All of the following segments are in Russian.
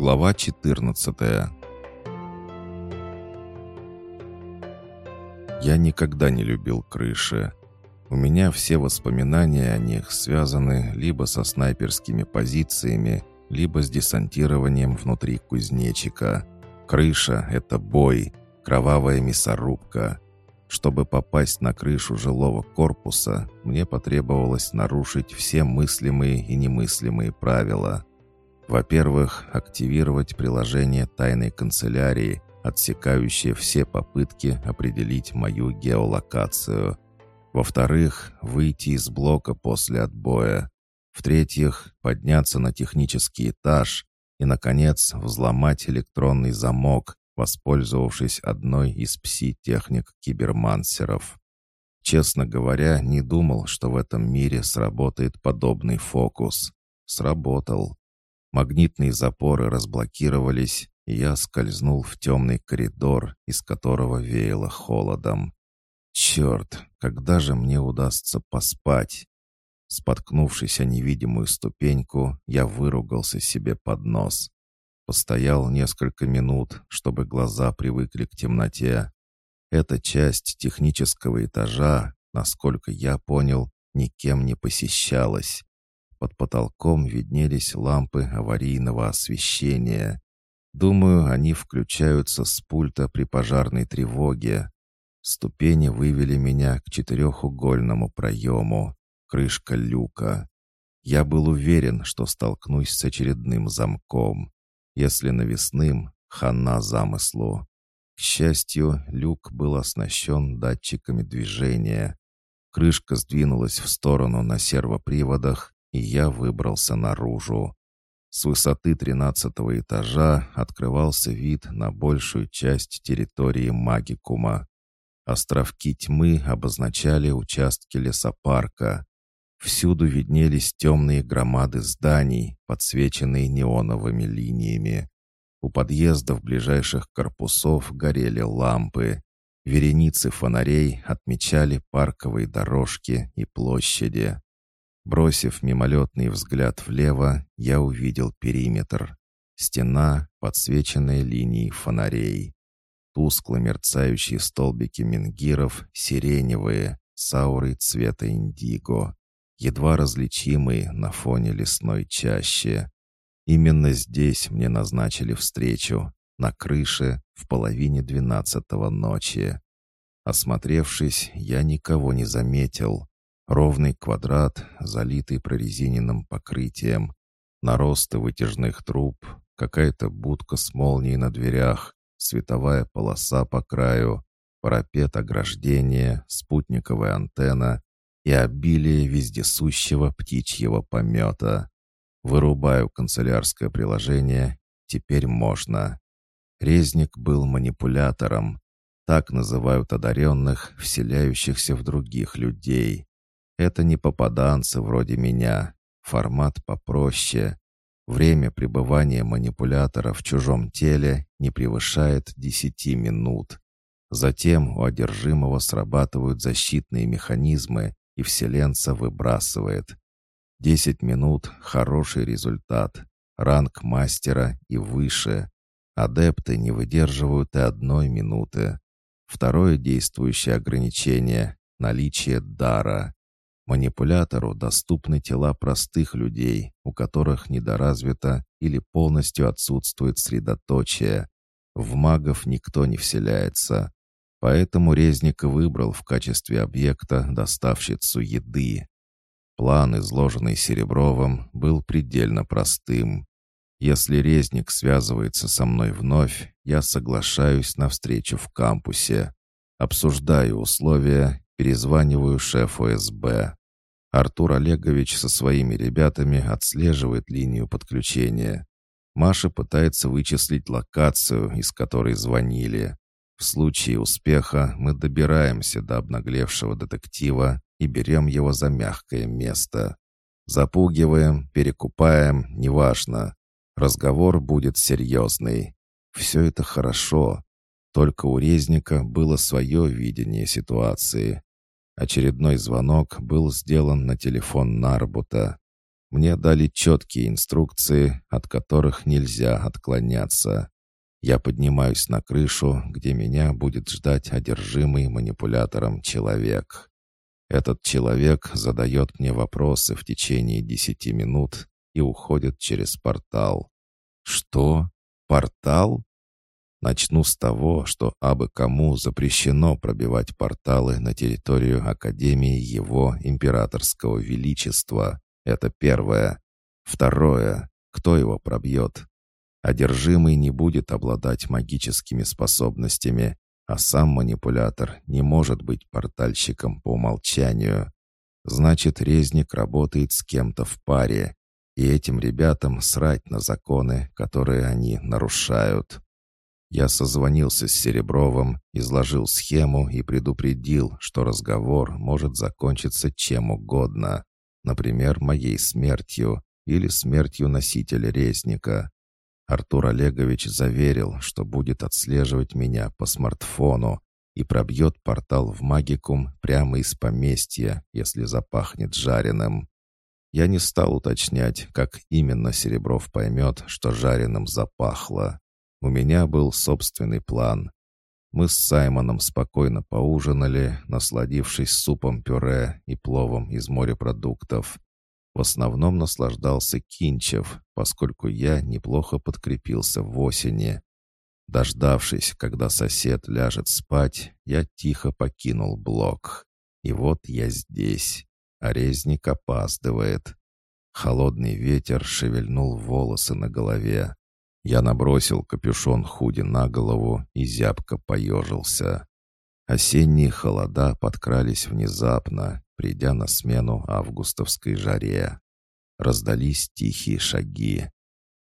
Глава 14 Я никогда не любил крыши. У меня все воспоминания о них связаны либо со снайперскими позициями, либо с десантированием внутри кузнечика. Крыша — это бой, кровавая мясорубка. Чтобы попасть на крышу жилого корпуса, мне потребовалось нарушить все мыслимые и немыслимые правила. Во-первых, активировать приложение тайной канцелярии, отсекающее все попытки определить мою геолокацию. Во-вторых, выйти из блока после отбоя. В-третьих, подняться на технический этаж и, наконец, взломать электронный замок, воспользовавшись одной из пси-техник кибермансеров. Честно говоря, не думал, что в этом мире сработает подобный фокус. Сработал. Магнитные запоры разблокировались, и я скользнул в темный коридор, из которого веяло холодом. «Черт, когда же мне удастся поспать?» Споткнувшись о невидимую ступеньку, я выругался себе под нос. Постоял несколько минут, чтобы глаза привыкли к темноте. Эта часть технического этажа, насколько я понял, никем не посещалась. Под потолком виднелись лампы аварийного освещения. Думаю, они включаются с пульта при пожарной тревоге. Ступени вывели меня к четырехугольному проему. Крышка люка. Я был уверен, что столкнусь с очередным замком. Если навесным, хана замыслу. К счастью, люк был оснащен датчиками движения. Крышка сдвинулась в сторону на сервоприводах, и я выбрался наружу. С высоты тринадцатого этажа открывался вид на большую часть территории Магикума. Островки тьмы обозначали участки лесопарка. Всюду виднелись темные громады зданий, подсвеченные неоновыми линиями. У подъездов ближайших корпусов горели лампы. Вереницы фонарей отмечали парковые дорожки и площади. Бросив мимолетный взгляд влево, я увидел периметр. Стена, подсвеченная линией фонарей. Тускло мерцающие столбики менгиров, сиреневые, с аурой цвета индиго, едва различимые на фоне лесной чащи. Именно здесь мне назначили встречу, на крыше, в половине двенадцатого ночи. Осмотревшись, я никого не заметил, Ровный квадрат, залитый прорезиненным покрытием. Наросты вытяжных труб, какая-то будка с молнией на дверях, световая полоса по краю, парапет ограждения, спутниковая антенна и обилие вездесущего птичьего помета. Вырубаю канцелярское приложение, теперь можно. Резник был манипулятором. Так называют одаренных, вселяющихся в других людей. Это не попаданцы вроде меня. Формат попроще. Время пребывания манипулятора в чужом теле не превышает 10 минут. Затем у одержимого срабатывают защитные механизмы, и вселенца выбрасывает. 10 минут — хороший результат. Ранг мастера и выше. Адепты не выдерживают и одной минуты. Второе действующее ограничение — наличие дара. Манипулятору доступны тела простых людей, у которых недоразвито или полностью отсутствует средоточие. В магов никто не вселяется. Поэтому Резник выбрал в качестве объекта доставщицу еды. План, изложенный Серебровым, был предельно простым. Если Резник связывается со мной вновь, я соглашаюсь на встречу в кампусе. Обсуждаю условия, перезваниваю шефу СБ. Артур Олегович со своими ребятами отслеживает линию подключения. Маша пытается вычислить локацию, из которой звонили. В случае успеха мы добираемся до обнаглевшего детектива и берем его за мягкое место. Запугиваем, перекупаем, неважно. Разговор будет серьезный. Все это хорошо. Только у Резника было свое видение ситуации. Очередной звонок был сделан на телефон Нарбута. Мне дали четкие инструкции, от которых нельзя отклоняться. Я поднимаюсь на крышу, где меня будет ждать одержимый манипулятором человек. Этот человек задает мне вопросы в течение десяти минут и уходит через портал. Что? Портал? Начну с того, что абы кому запрещено пробивать порталы на территорию Академии Его Императорского Величества. Это первое. Второе. Кто его пробьет? Одержимый не будет обладать магическими способностями, а сам манипулятор не может быть портальщиком по умолчанию. Значит, резник работает с кем-то в паре, и этим ребятам срать на законы, которые они нарушают. Я созвонился с Серебровым, изложил схему и предупредил, что разговор может закончиться чем угодно, например, моей смертью или смертью носителя резника. Артур Олегович заверил, что будет отслеживать меня по смартфону и пробьет портал в магикум прямо из поместья, если запахнет жареным. Я не стал уточнять, как именно Серебров поймет, что жареным запахло. У меня был собственный план. Мы с Саймоном спокойно поужинали, насладившись супом-пюре и пловом из морепродуктов. В основном наслаждался Кинчев, поскольку я неплохо подкрепился в осени. Дождавшись, когда сосед ляжет спать, я тихо покинул блок. И вот я здесь, а резник опаздывает. Холодный ветер шевельнул волосы на голове. Я набросил капюшон худи на голову и зябко поежился. Осенние холода подкрались внезапно, придя на смену августовской жаре. Раздались тихие шаги.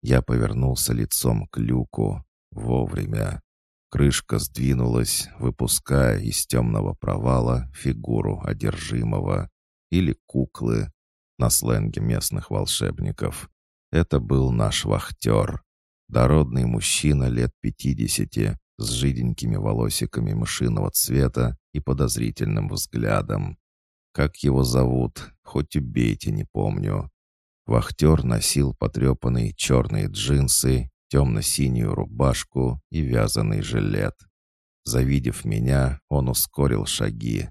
Я повернулся лицом к люку. Вовремя. Крышка сдвинулась, выпуская из темного провала фигуру одержимого или куклы на сленге местных волшебников. Это был наш вахтер. Дородный мужчина лет пятидесяти, с жиденькими волосиками мышиного цвета и подозрительным взглядом. Как его зовут, хоть убейте, не помню. Вахтер носил потрепанные черные джинсы, темно-синюю рубашку и вязаный жилет. Завидев меня, он ускорил шаги.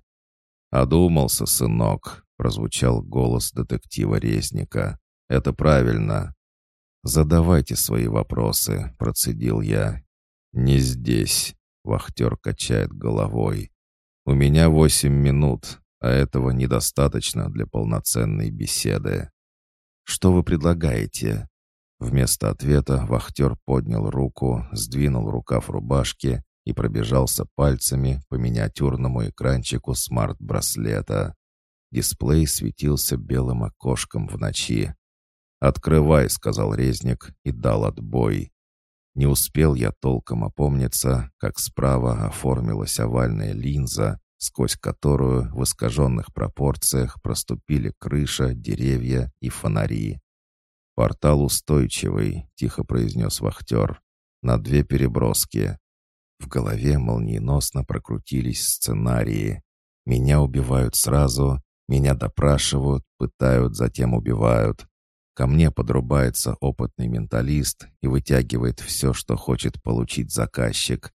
«Одумался, сынок», — прозвучал голос детектива Резника. «Это правильно. «Задавайте свои вопросы», — процедил я. «Не здесь», — вахтер качает головой. «У меня восемь минут, а этого недостаточно для полноценной беседы». «Что вы предлагаете?» Вместо ответа вахтер поднял руку, сдвинул рукав рубашки и пробежался пальцами по миниатюрному экранчику смарт-браслета. Дисплей светился белым окошком в ночи. «Открывай», — сказал резник и дал отбой. Не успел я толком опомниться, как справа оформилась овальная линза, сквозь которую в искаженных пропорциях проступили крыша, деревья и фонари. «Портал устойчивый», — тихо произнес вахтер. «На две переброски». В голове молниеносно прокрутились сценарии. Меня убивают сразу, меня допрашивают, пытают, затем убивают. Ко мне подрубается опытный менталист и вытягивает все, что хочет получить заказчик.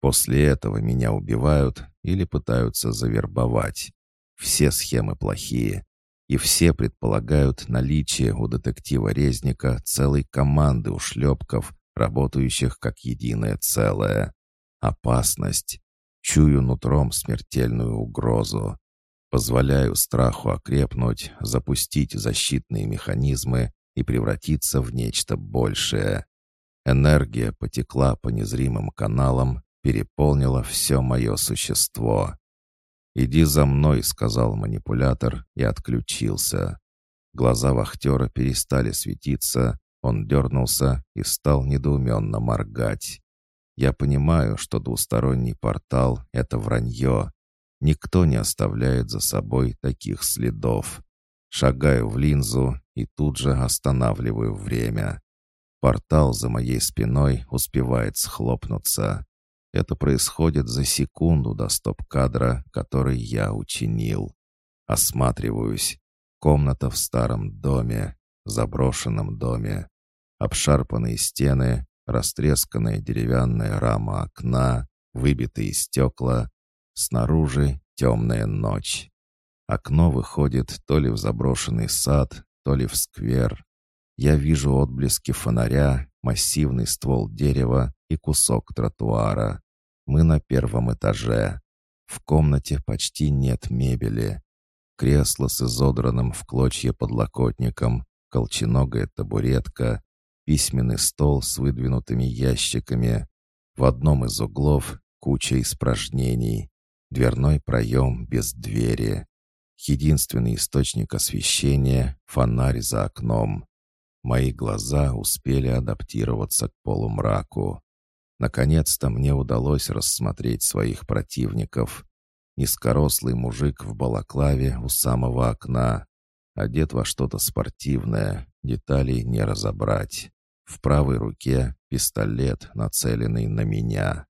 После этого меня убивают или пытаются завербовать. Все схемы плохие. И все предполагают наличие у детектива-резника целой команды ушлепков, работающих как единое целое. Опасность. Чую нутром смертельную угрозу. Позволяю страху окрепнуть, запустить защитные механизмы и превратиться в нечто большее. Энергия потекла по незримым каналам, переполнила все мое существо. «Иди за мной», — сказал манипулятор и отключился. Глаза вахтера перестали светиться, он дернулся и стал недоуменно моргать. Я понимаю, что двусторонний портал — это вранье, Никто не оставляет за собой таких следов. Шагаю в линзу и тут же останавливаю время. Портал за моей спиной успевает схлопнуться. Это происходит за секунду до стоп-кадра, который я учинил. Осматриваюсь. Комната в старом доме. заброшенном доме. Обшарпанные стены, растресканная деревянная рама окна, выбитые стекла. Снаружи темная ночь. Окно выходит то ли в заброшенный сад, то ли в сквер. Я вижу отблески фонаря, массивный ствол дерева и кусок тротуара. Мы на первом этаже. В комнате почти нет мебели. Кресло с изодранным в клочья подлокотником, колченогая табуретка, письменный стол с выдвинутыми ящиками. В одном из углов куча испражнений. Дверной проем без двери. Единственный источник освещения — фонарь за окном. Мои глаза успели адаптироваться к полумраку. Наконец-то мне удалось рассмотреть своих противников. Низкорослый мужик в балаклаве у самого окна. Одет во что-то спортивное, деталей не разобрать. В правой руке пистолет, нацеленный на меня.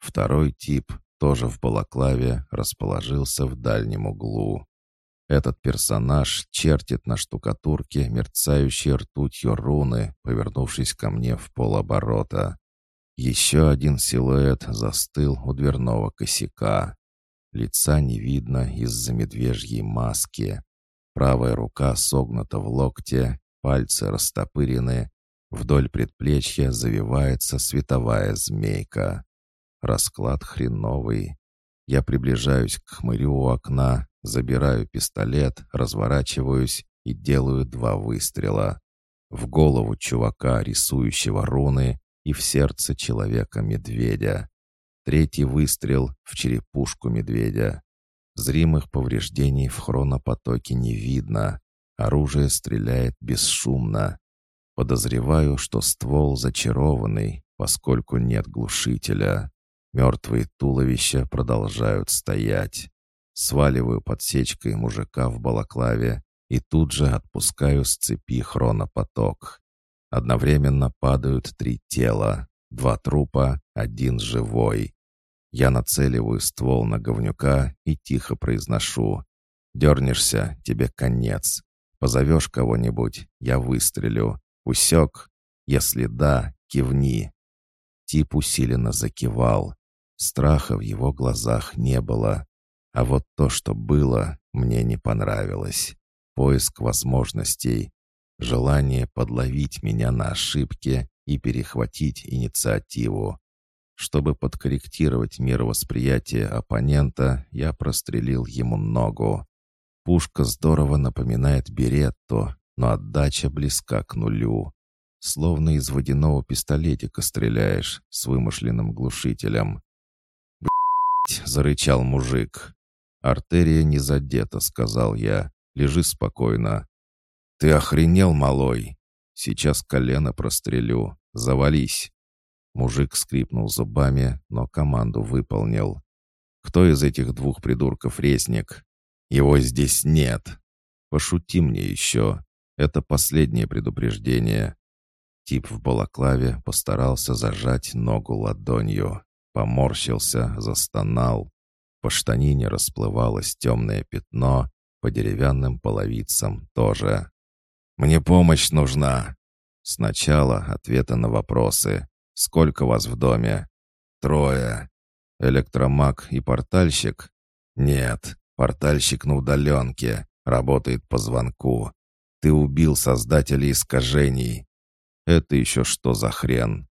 Второй тип, тоже в балаклаве, расположился в дальнем углу. Этот персонаж чертит на штукатурке мерцающие ртутью руны, повернувшись ко мне в полоборота. Еще один силуэт застыл у дверного косяка. Лица не видно из-за медвежьей маски. Правая рука согнута в локте, пальцы растопырены. Вдоль предплечья завивается световая змейка. Расклад хреновый. Я приближаюсь к хмырю у окна, забираю пистолет, разворачиваюсь и делаю два выстрела. В голову чувака, рисующего руны, и в сердце человека-медведя. Третий выстрел в черепушку медведя. Зримых повреждений в хронопотоке не видно. Оружие стреляет бесшумно. Подозреваю, что ствол зачарованный, поскольку нет глушителя. Мертвые туловища продолжают стоять. Сваливаю подсечкой мужика в балаклаве и тут же отпускаю с цепи хронопоток. Одновременно падают три тела. Два трупа, один живой. Я нацеливаю ствол на говнюка и тихо произношу. «Дернешься, тебе конец. Позовешь кого-нибудь, я выстрелю. Усек? Если да, кивни». Тип усиленно закивал. Страха в его глазах не было. А вот то, что было, мне не понравилось. Поиск возможностей. Желание подловить меня на ошибке и перехватить инициативу. Чтобы подкорректировать мировосприятие оппонента, я прострелил ему ногу. Пушка здорово напоминает беретту, но отдача близка к нулю. Словно из водяного пистолетика стреляешь с вымышленным глушителем. Зарычал мужик. «Артерия не задета», — сказал я. «Лежи спокойно». «Ты охренел, малой?» «Сейчас колено прострелю. Завались». Мужик скрипнул зубами, но команду выполнил. «Кто из этих двух придурков резник?» «Его здесь нет!» «Пошути мне еще. Это последнее предупреждение». Тип в балаклаве постарался зажать ногу ладонью. Поморщился, застонал. По штанине расплывалось темное пятно, по деревянным половицам тоже. «Мне помощь нужна!» Сначала ответы на вопросы. Сколько вас в доме? Трое. Электромаг и портальщик? Нет, портальщик на удаленке. Работает по звонку. Ты убил создателя искажений. Это еще что за хрен?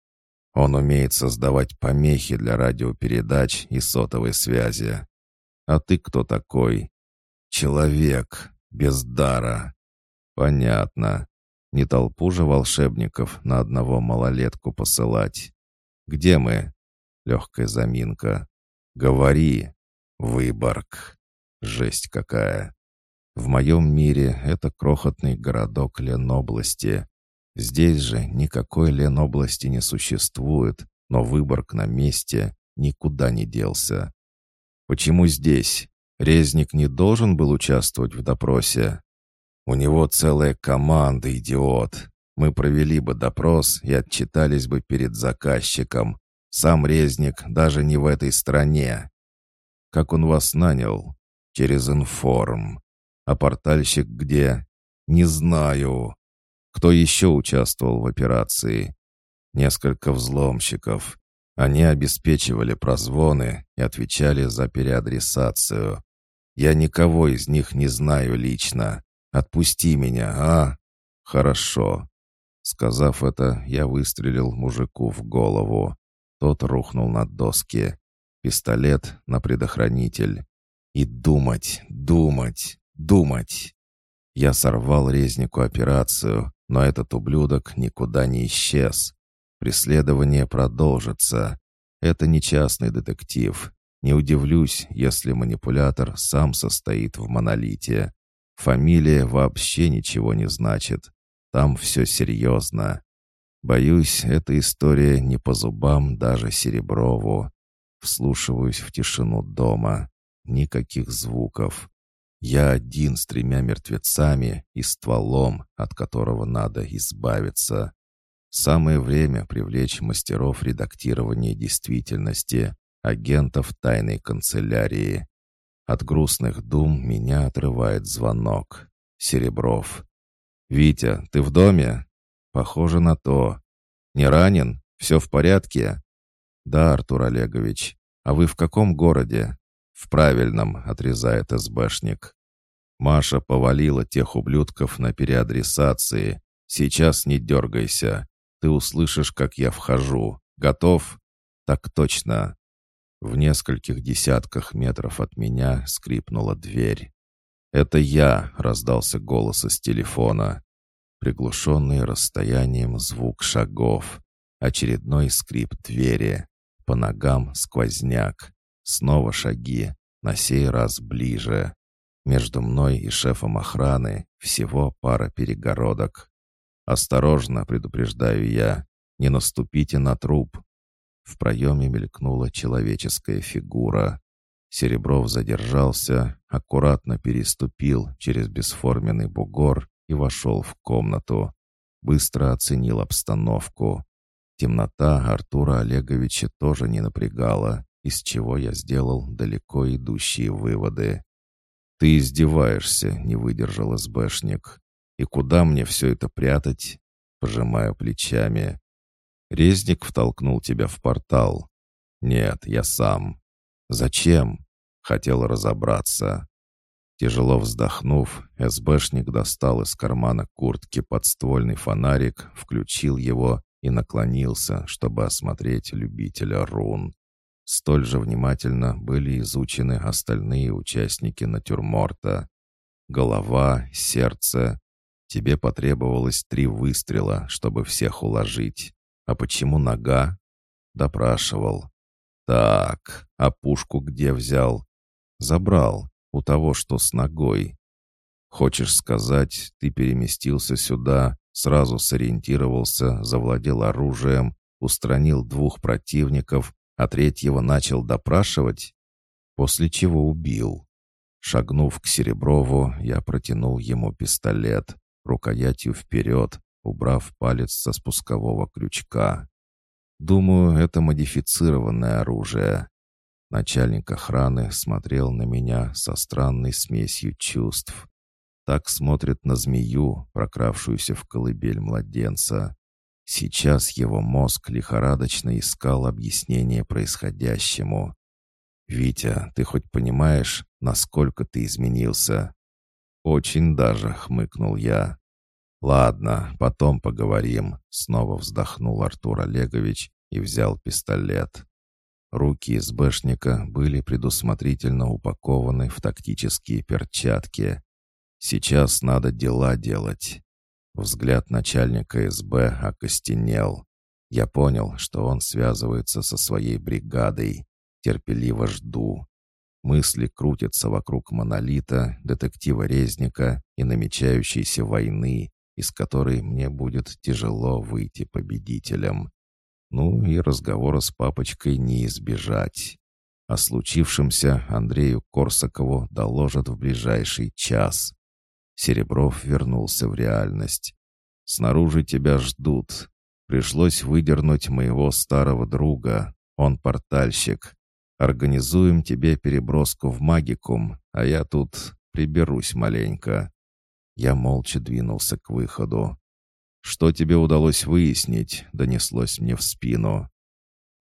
Он умеет создавать помехи для радиопередач и сотовой связи. А ты кто такой? Человек, без дара. Понятно. Не толпу же волшебников на одного малолетку посылать. Где мы? Легкая заминка. Говори. Выборг. Жесть какая. В моем мире это крохотный городок Ленобласти. Здесь же никакой Ленобласти не существует, но Выборг на месте никуда не делся. Почему здесь? Резник не должен был участвовать в допросе? У него целая команда, идиот. Мы провели бы допрос и отчитались бы перед заказчиком. Сам резник даже не в этой стране. Как он вас нанял? Через информ. А портальщик где? Не знаю. Кто еще участвовал в операции? Несколько взломщиков. Они обеспечивали прозвоны и отвечали за переадресацию. Я никого из них не знаю лично. Отпусти меня, а? Хорошо. Сказав это, я выстрелил мужику в голову. Тот рухнул на доски. Пистолет на предохранитель. И думать, думать, думать. Я сорвал резнику операцию, но этот ублюдок никуда не исчез. Преследование продолжится. Это не частный детектив. Не удивлюсь, если манипулятор сам состоит в монолите. Фамилия вообще ничего не значит. Там все серьезно. Боюсь, эта история не по зубам даже Сереброву. Вслушиваюсь в тишину дома. Никаких звуков. Я один с тремя мертвецами и стволом, от которого надо избавиться. Самое время привлечь мастеров редактирования действительности, агентов тайной канцелярии. От грустных дум меня отрывает звонок. Серебров. «Витя, ты в доме?» «Похоже на то. Не ранен? Все в порядке?» «Да, Артур Олегович. А вы в каком городе?» «В правильном», — отрезает СБшник. Маша повалила тех ублюдков на переадресации. «Сейчас не дергайся. Ты услышишь, как я вхожу. Готов?» «Так точно». В нескольких десятках метров от меня скрипнула дверь. «Это я», — раздался голос из телефона. Приглушенный расстоянием звук шагов. Очередной скрип двери. По ногам сквозняк. Снова шаги. На сей раз ближе. Между мной и шефом охраны всего пара перегородок. «Осторожно», — предупреждаю я, — «не наступите на труп». В проеме мелькнула человеческая фигура. Серебров задержался, аккуратно переступил через бесформенный бугор и вошел в комнату. Быстро оценил обстановку. Темнота Артура Олеговича тоже не напрягала, из чего я сделал далеко идущие выводы. «Ты издеваешься», — не выдержал СБшник. И куда мне все это прятать? Пожимаю плечами. Резник втолкнул тебя в портал. Нет, я сам. Зачем? Хотел разобраться. Тяжело вздохнув, СБшник достал из кармана куртки подствольный фонарик, включил его и наклонился, чтобы осмотреть любителя рун. Столь же внимательно были изучены остальные участники натюрморта. Голова, сердце, Тебе потребовалось три выстрела, чтобы всех уложить. А почему нога?» Допрашивал. «Так, а пушку где взял?» «Забрал. У того, что с ногой. Хочешь сказать, ты переместился сюда, сразу сориентировался, завладел оружием, устранил двух противников, а третьего начал допрашивать? После чего убил. Шагнув к Сереброву, я протянул ему пистолет рукоятью вперед, убрав палец со спускового крючка. Думаю, это модифицированное оружие. Начальник охраны смотрел на меня со странной смесью чувств. Так смотрит на змею, прокравшуюся в колыбель младенца. Сейчас его мозг лихорадочно искал объяснение происходящему. «Витя, ты хоть понимаешь, насколько ты изменился?» «Очень даже», — хмыкнул я. «Ладно, потом поговорим», — снова вздохнул Артур Олегович и взял пистолет. Руки СБшника были предусмотрительно упакованы в тактические перчатки. «Сейчас надо дела делать». Взгляд начальника СБ окостенел. Я понял, что он связывается со своей бригадой. Терпеливо жду. Мысли крутятся вокруг монолита, детектива Резника и намечающейся войны, из которой мне будет тяжело выйти победителем. Ну и разговора с папочкой не избежать. О случившемся Андрею Корсакову доложат в ближайший час. Серебров вернулся в реальность. «Снаружи тебя ждут. Пришлось выдернуть моего старого друга. Он портальщик. Организуем тебе переброску в магикум, а я тут приберусь маленько». Я молча двинулся к выходу. «Что тебе удалось выяснить?» — донеслось мне в спину.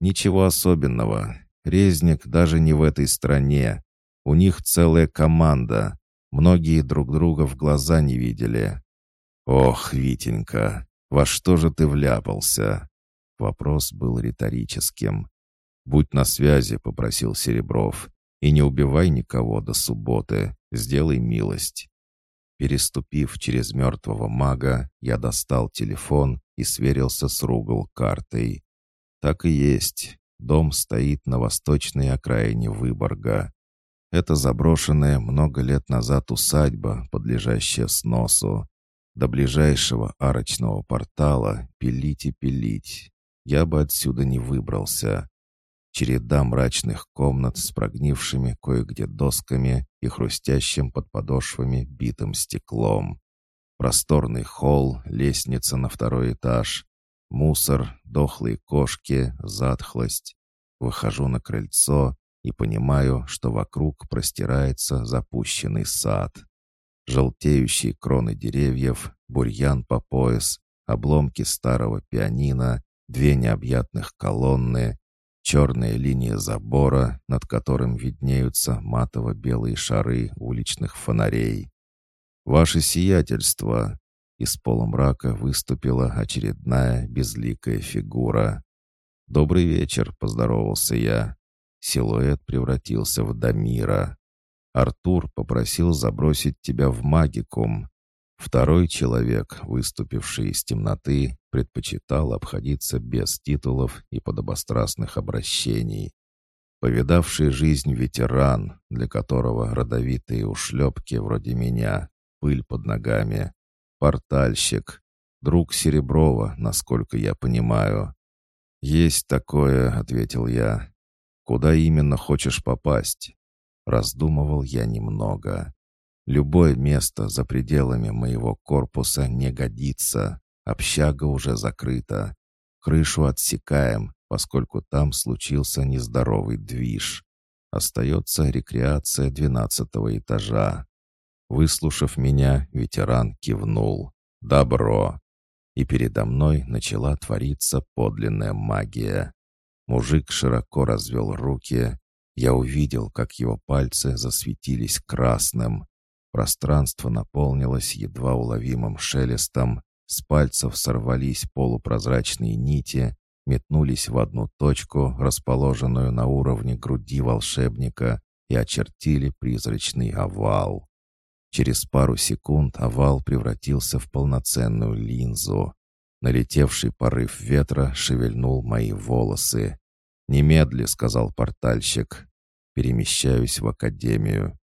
«Ничего особенного. Резник даже не в этой стране. У них целая команда. Многие друг друга в глаза не видели». «Ох, Витенька, во что же ты вляпался?» Вопрос был риторическим. «Будь на связи», — попросил Серебров. «И не убивай никого до субботы. Сделай милость». Переступив через мертвого мага, я достал телефон и сверился с Ругл картой. Так и есть. Дом стоит на восточной окраине Выборга. Это заброшенная много лет назад усадьба, подлежащая сносу. До ближайшего арочного портала пилить и пилить. Я бы отсюда не выбрался. Череда мрачных комнат с прогнившими кое-где досками и хрустящим под подошвами битым стеклом. Просторный холл, лестница на второй этаж, мусор, дохлые кошки, затхлость. Выхожу на крыльцо и понимаю, что вокруг простирается запущенный сад. Желтеющие кроны деревьев, бурьян по пояс, обломки старого пианино, две необъятных колонны, черная линия забора, над которым виднеются матово-белые шары уличных фонарей. «Ваше сиятельство!» Из полумрака выступила очередная безликая фигура. «Добрый вечер», — поздоровался я. Силуэт превратился в Дамира. «Артур попросил забросить тебя в магикум. Второй человек, выступивший из темноты, предпочитал обходиться без титулов и подобострастных обращений. Повидавший жизнь ветеран, для которого родовитые ушлепки вроде меня, пыль под ногами, портальщик, друг Сереброва, насколько я понимаю. «Есть такое», — ответил я. «Куда именно хочешь попасть?» Раздумывал я немного. Любое место за пределами моего корпуса не годится. Общага уже закрыта. Крышу отсекаем, поскольку там случился нездоровый движ. Остается рекреация двенадцатого этажа. Выслушав меня, ветеран кивнул. «Добро!» И передо мной начала твориться подлинная магия. Мужик широко развел руки. Я увидел, как его пальцы засветились красным. Пространство наполнилось едва уловимым шелестом, с пальцев сорвались полупрозрачные нити, метнулись в одну точку, расположенную на уровне груди волшебника, и очертили призрачный овал. Через пару секунд овал превратился в полноценную линзу. Налетевший порыв ветра шевельнул мои волосы. «Немедли», — сказал портальщик. «Перемещаюсь в академию.